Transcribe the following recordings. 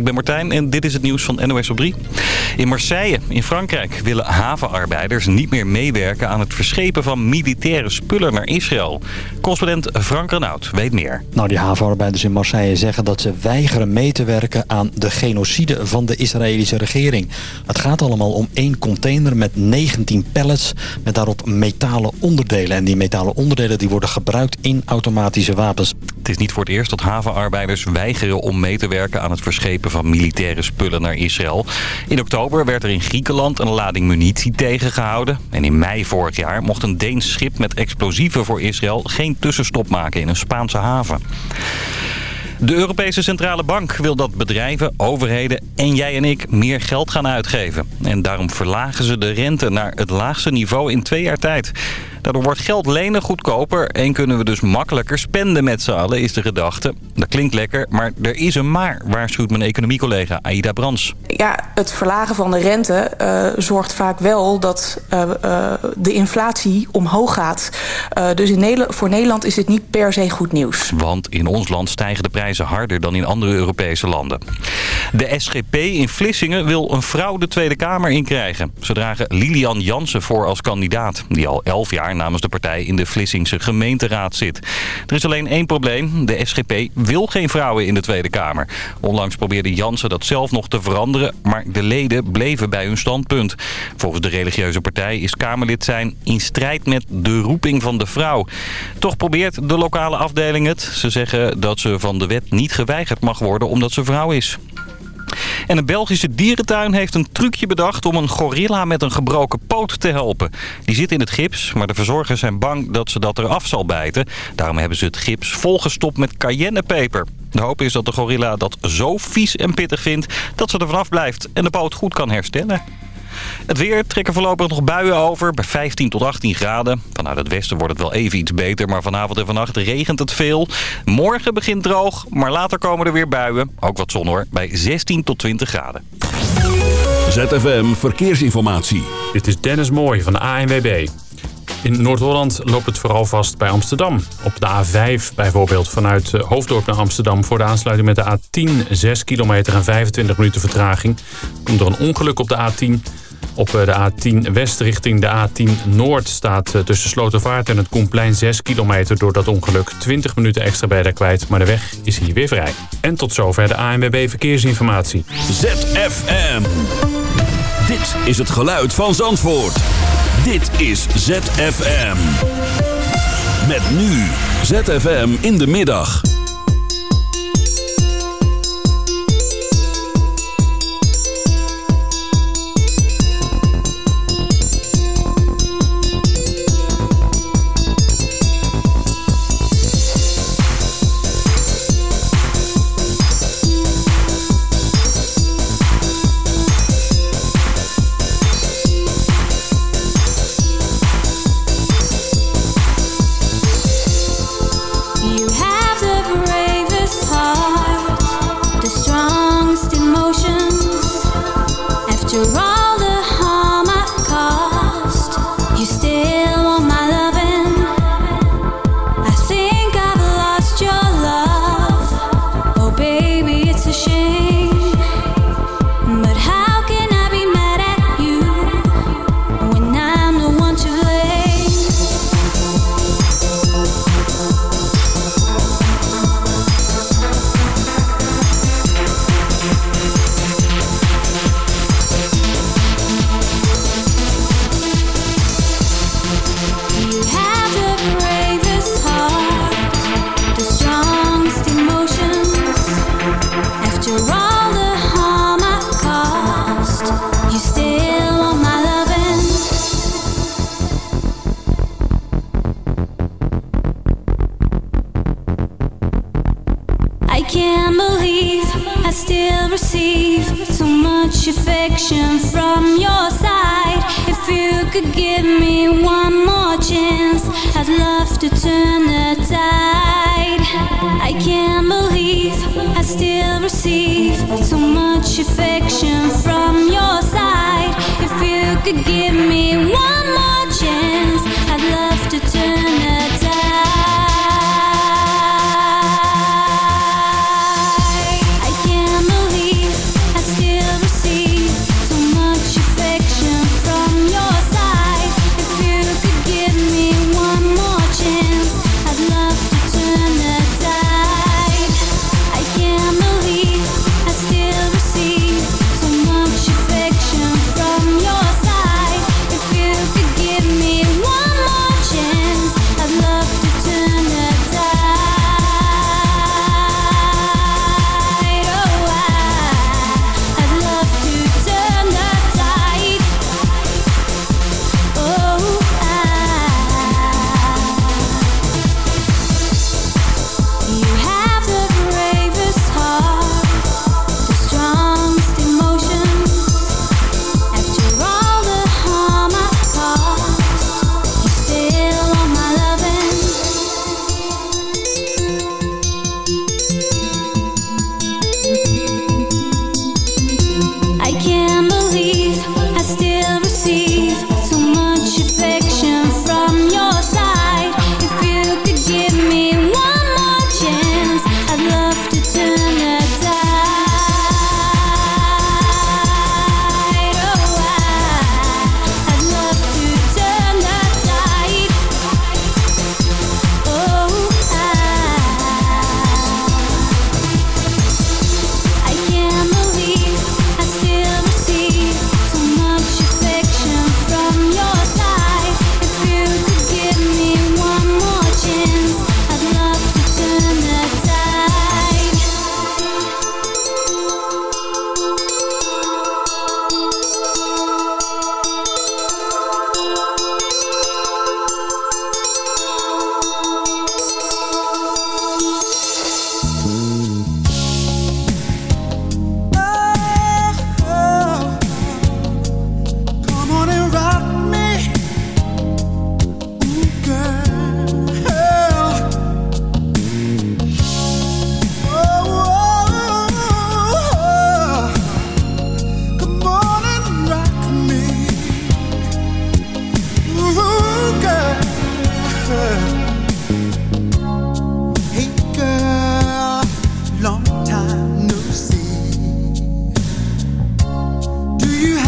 ik ben Martijn en dit is het nieuws van NOS op 3. In Marseille, in Frankrijk, willen havenarbeiders niet meer meewerken aan het verschepen van militaire spullen naar Israël. Correspondent Frank Renaud weet meer. Nou, die havenarbeiders in Marseille zeggen dat ze weigeren mee te werken aan de genocide van de Israëlische regering. Het gaat allemaal om één container met 19 pallets met daarop metalen onderdelen. En die metalen onderdelen die worden gebruikt in automatische wapens. Het is niet voor het eerst dat havenarbeiders weigeren om mee te werken aan het verschepen van militaire spullen naar Israël. In oktober werd er in Griekenland een lading munitie tegengehouden. En in mei vorig jaar mocht een Deens schip met explosieven voor Israël geen tussenstop maken in een Spaanse haven. De Europese Centrale Bank wil dat bedrijven, overheden en jij en ik meer geld gaan uitgeven. En daarom verlagen ze de rente naar het laagste niveau in twee jaar tijd. Daardoor wordt geld lenen goedkoper en kunnen we dus makkelijker spenden met z'n allen, is de gedachte. Dat klinkt lekker, maar er is een maar, waarschuwt mijn economiecollega Aida Brans. Ja, het verlagen van de rente uh, zorgt vaak wel dat uh, uh, de inflatie omhoog gaat. dus in Nederland, voor Nederland is dit niet per se goed nieuws. Want in ons land stijgen de prijzen harder dan in andere Europese landen. De SGP in Vlissingen wil een vrouw de Tweede Kamer inkrijgen. Ze dragen Lilian Jansen voor als kandidaat, die al elf jaar namens de partij in de Vlissingse gemeenteraad zit. Er is alleen één probleem. De SGP wil geen vrouwen in de Tweede Kamer. Onlangs probeerde Jansen dat zelf nog te veranderen, maar de leden bleven bij hun standpunt. Volgens de religieuze partij is Kamerlid zijn in strijd met de roeping van de vrouw. Toch probeert de lokale afdeling het. Ze zeggen dat ze van de wet niet geweigerd mag worden omdat ze vrouw is. En een Belgische dierentuin heeft een trucje bedacht om een gorilla met een gebroken poot te helpen. Die zit in het gips, maar de verzorgers zijn bang dat ze dat eraf zal bijten. Daarom hebben ze het gips volgestopt met cayennepeper. De hoop is dat de gorilla dat zo vies en pittig vindt dat ze er vanaf blijft en de poot goed kan herstellen. Het weer trekken voorlopig nog buien over bij 15 tot 18 graden. Vanuit het westen wordt het wel even iets beter, maar vanavond en vannacht regent het veel. Morgen begint droog, maar later komen er weer buien. Ook wat zon hoor, bij 16 tot 20 graden. ZFM Verkeersinformatie. Dit is Dennis Mooij van de ANWB. In Noord-Holland loopt het vooral vast bij Amsterdam. Op de A5 bijvoorbeeld vanuit Hoofddorp naar Amsterdam... voor de aansluiting met de A10 6 kilometer en 25 minuten vertraging. Komt er een ongeluk op de A10... Op de A10 West richting de A10 Noord staat tussen Slotervaart en het Koenplein 6 kilometer door dat ongeluk. 20 minuten extra bij kwijt, maar de weg is hier weer vrij. En tot zover de ANWB Verkeersinformatie. ZFM. Dit is het geluid van Zandvoort. Dit is ZFM. Met nu ZFM in de middag.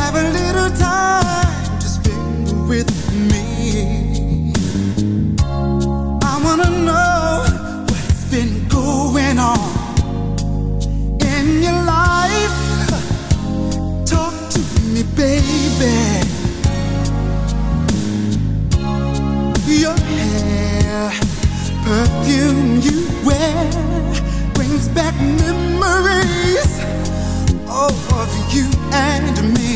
have a little time to spend with me. I wanna know what's been going on in your life. Talk to me, baby. Your hair, perfume you wear, brings back memories of you and me.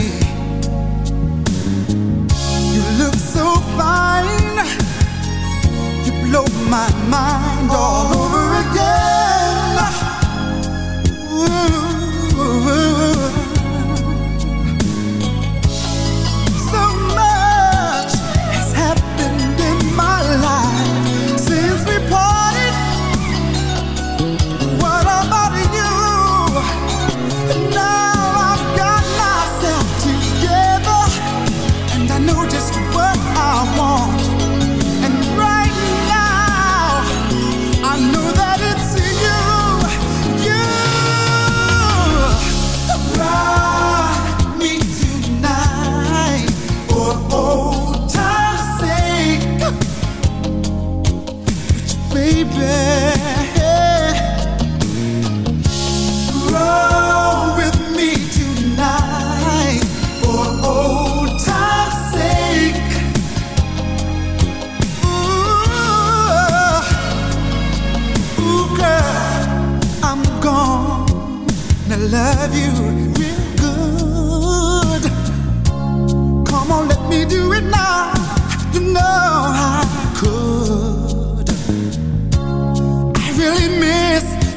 You look so fine. You blow my mind all over again. Ooh.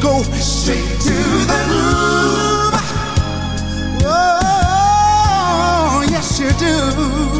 go straight to the groove. Oh, yes you do.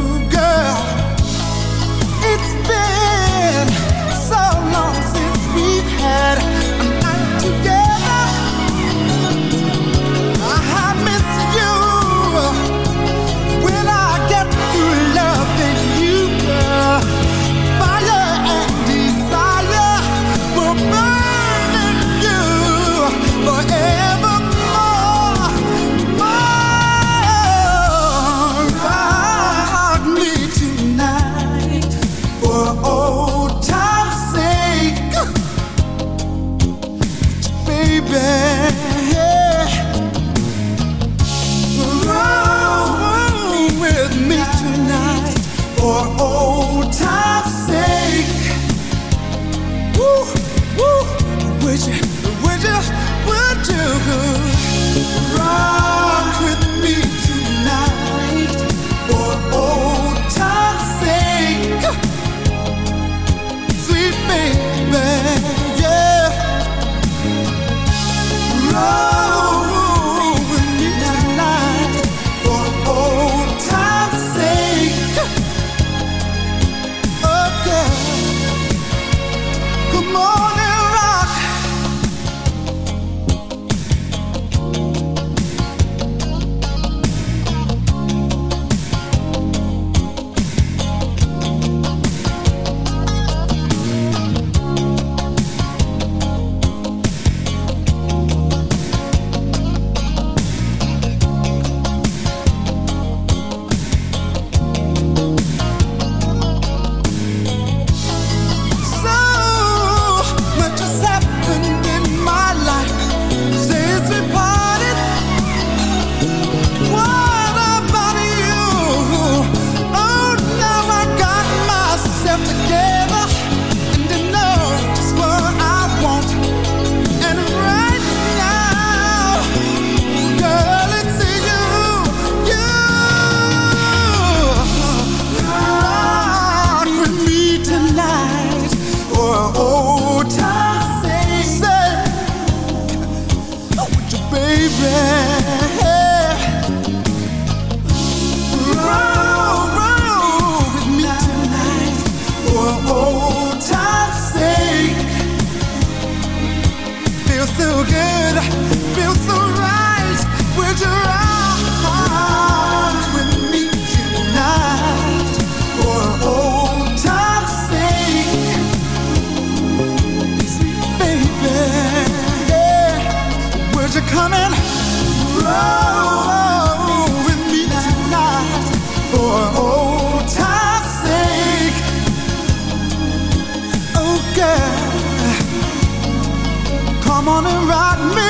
Come on and ride me.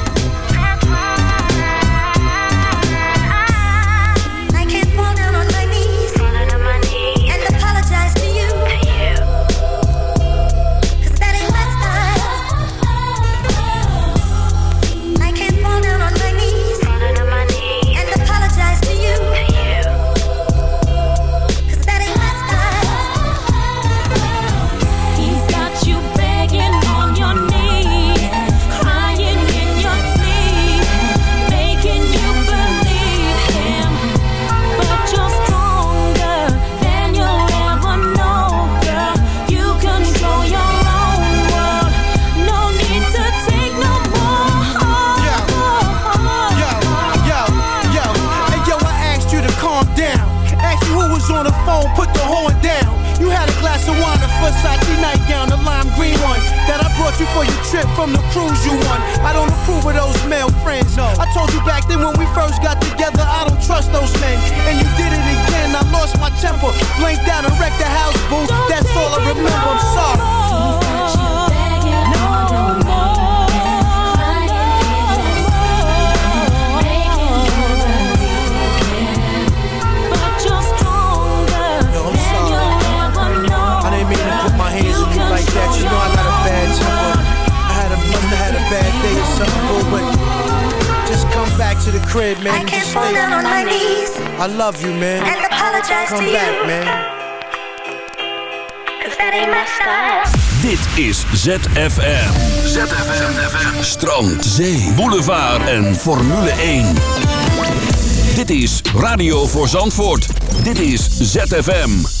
brought you for your trip from the cruise you won. I don't approve of those male friends. No. I told you back then when we first got together, I don't trust those men. And you did it again. I lost my temper, blanked out and wrecked the house, boo. That's all I remember. I'm sorry. bad day or something, boo, but just come back to the crib, man. I can't fall down on my knees. I love you, man. And apologize come to back, you. man. Cause that ain't my style. Dit is ZFM. ZFM. ZFM. Strand, zee, boulevard en Formule 1. Dit is Radio voor Zandvoort. Dit is ZFM.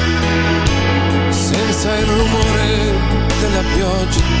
della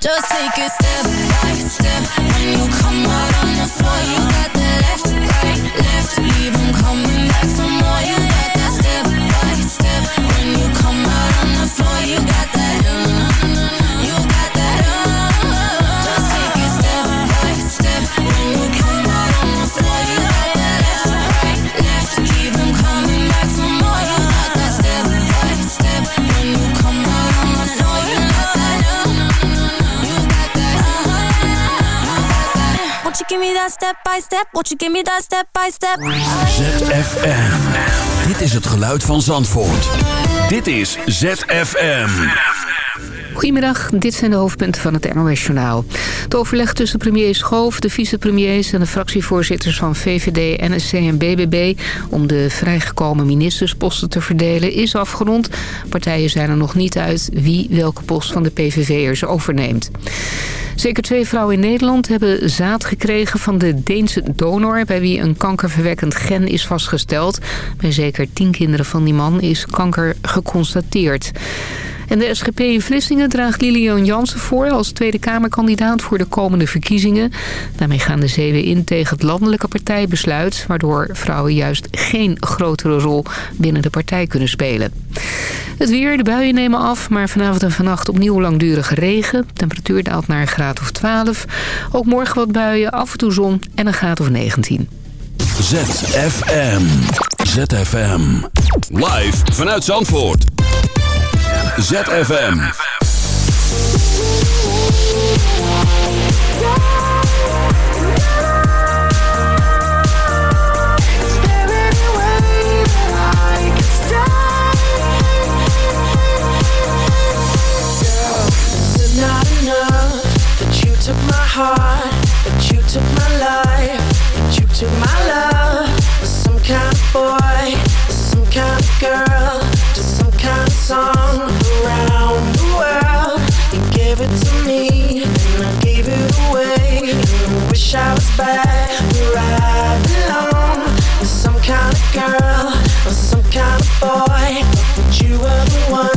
just take it step by step. When you you give me that step by step? Won't you give me that step by step? ZFM. Dit is het geluid van Zandvoort. Dit is ZFM. Goedemiddag, dit zijn de hoofdpunten van het NOS-journaal. Het overleg tussen premier Schoof, de vicepremiers en de fractievoorzitters van VVD, NSC en BBB... om de vrijgekomen ministersposten te verdelen is afgerond. Partijen zijn er nog niet uit wie welke post van de PVV'ers overneemt. Zeker twee vrouwen in Nederland hebben zaad gekregen van de Deense donor... bij wie een kankerverwekkend gen is vastgesteld. Bij zeker tien kinderen van die man is kanker geconstateerd. En de SGP in Vlissingen draagt Lilian Jansen voor als Tweede Kamerkandidaat voor de komende verkiezingen. Daarmee gaan de Zeeuwen in tegen het landelijke partijbesluit... waardoor vrouwen juist geen grotere rol binnen de partij kunnen spelen. Het weer, de buien nemen af, maar vanavond en vannacht opnieuw langdurige regen. Temperatuur daalt naar een graad of 12. Ook morgen wat buien, af en toe zon en een graad of 19. ZFM. ZFM. Live vanuit Zandvoort. ZFM. Took my heart, that you took my life, that you took my love? Some kind of boy, some kind of girl, just some kind of song showers back where I belong. With some kind of girl Or some kind of boy But you were the one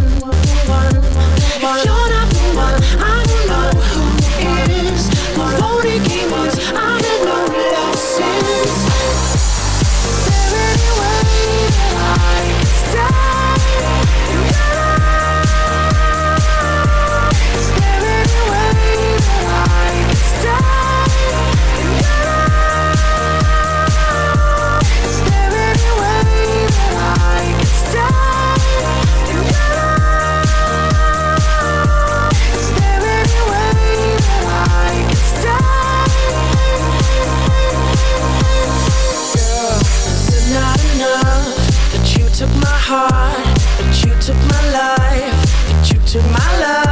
heart, that you took my life, that you took my life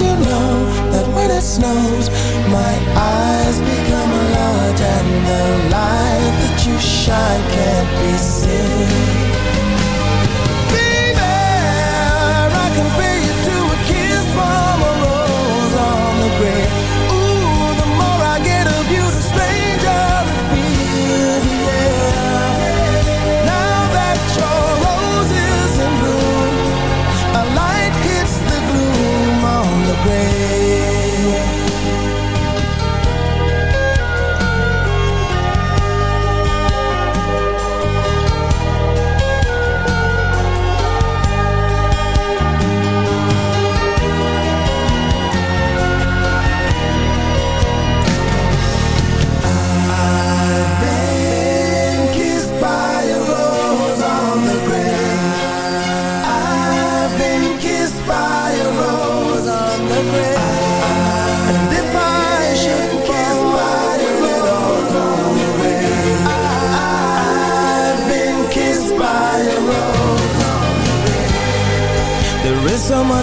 you know that when it snows, my eyes become a and the light that you shine can't be seen.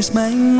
is mijn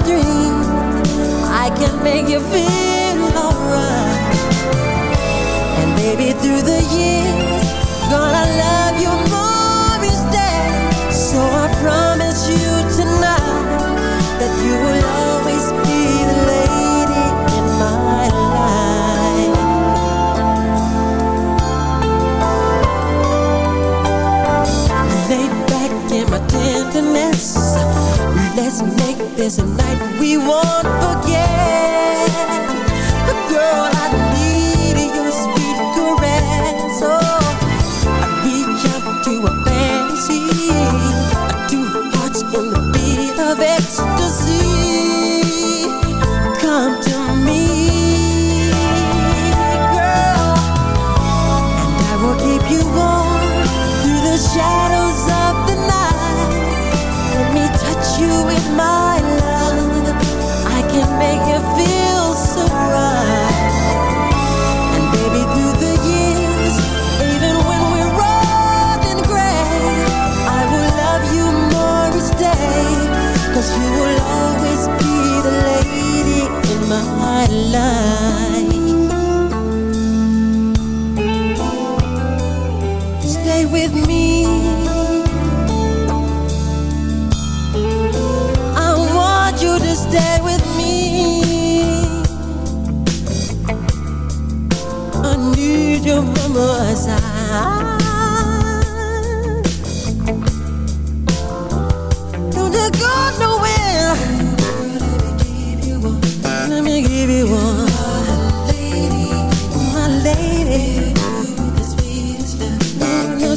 I can make you feel alright. And baby, through the years, love you more each day. So I promise you tonight that you will always be the lady in my life. Back in my tenderness, let's there's a night we won't forget. Girl,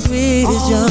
sweetest young.